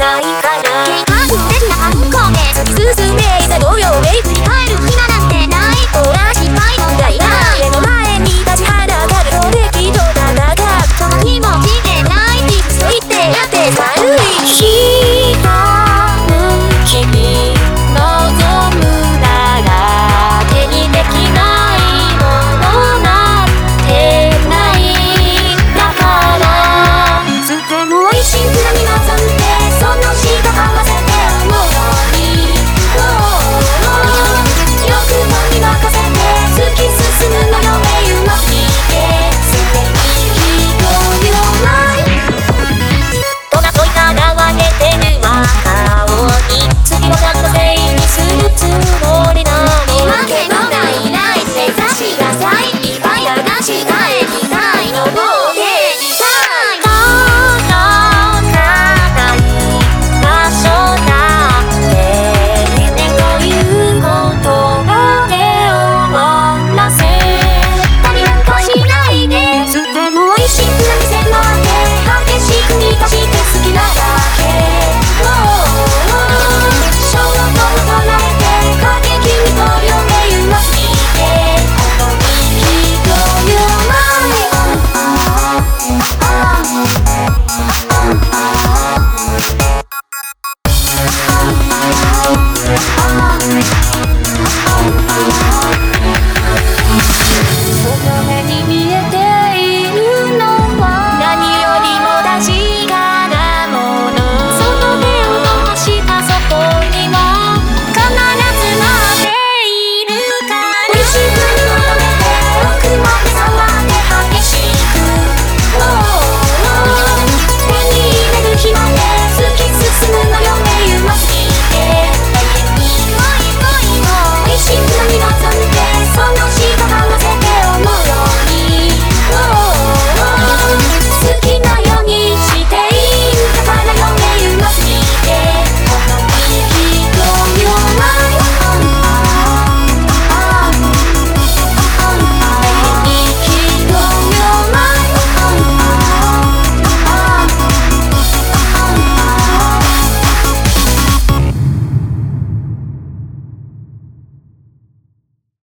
ないか